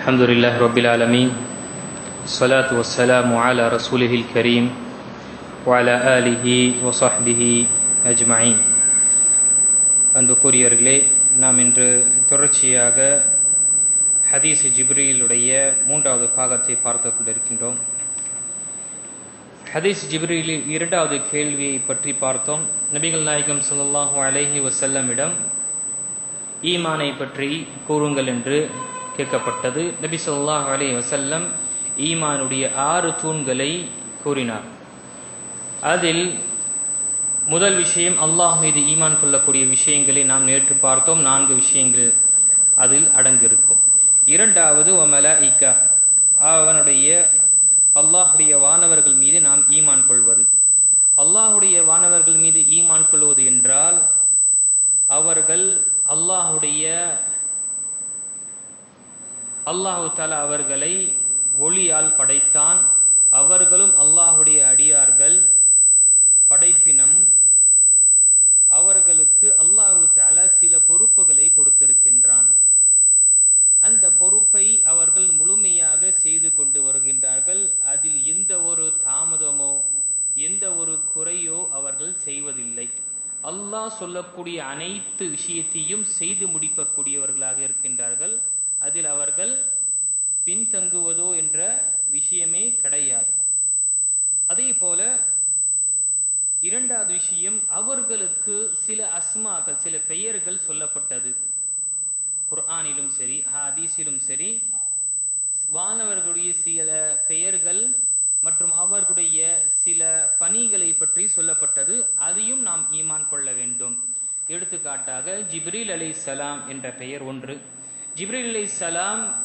الحمد لله رب العالمين الصلاة والسلام على رسوله الكريم وعلى آله وصحبه أجمعين அன்புக்குரியவர்களே நாம் இன்று தொடர்ச்சியாக ஹதீஸ் ஜிப்ரீலுடைய மூன்றாவது பாகத்தை பார்த்து கொண்டிருக்கின்றோம் ஹதீஸ் ஜிப்ரீலில் இரண்டாவது கேள்வியை பற்றி பார்த்தோம் நபிகள் நாயகம் ஸல்லல்லாஹு அலைஹி வஸல்லமிடம் ஈமானை பற்றி கூறுங்கள் என்று கேட்கப்பட்டது. நபி சொல்லாஹ் அலி வசல்லம் ஈமானுடைய ஆறு தூண்களை கூறினார். அதில் முதல் விஷயம் அல்லாஹ் மீது ஈமான் கொள்ளக்கூடிய விஷயங்களை நாம் நேற்று பார்த்தோம் நான்கு விஷயங்கள் அதில் அடங்கியிருக்கும் இரண்டாவது ஒமலாஇகா அவனுடைய அல்லாஹுடைய வானவர்கள் மீது நாம் ஈமான் கொள்வது அல்லாஹுடைய வானவர்கள் மீது ஈமான் கொள்வது என்றால் அவர்கள் அல்லாஹுடைய அல்லாஹு தாலா அவர்களை ஒளியால் படைத்தான். அவர்களும் அல்லாஹுடைய அடியார்கள். படைப்பினம். அவர்களுக்கு அல்லாஹு தாலா சில பொறுப்புகளை கொடுத்திருக்கின்றான். அந்த பொறுப்பை அவர்கள் முழுமையாக செய்து கொண்டு வருகின்றார்கள். அதில் எந்த ஒரு தாமதமோ எந்த ஒரு குறையோ அவர்கள் செய்வதில்லை. அல்லாஹ் சொல்லக்கூடிய அனைத்து விஷயத்தையும் ஜிப்ரீல் அலை சலாம் என்ற பெயர் ஒன்று. ஜிப்ரீல் அலை சலாம்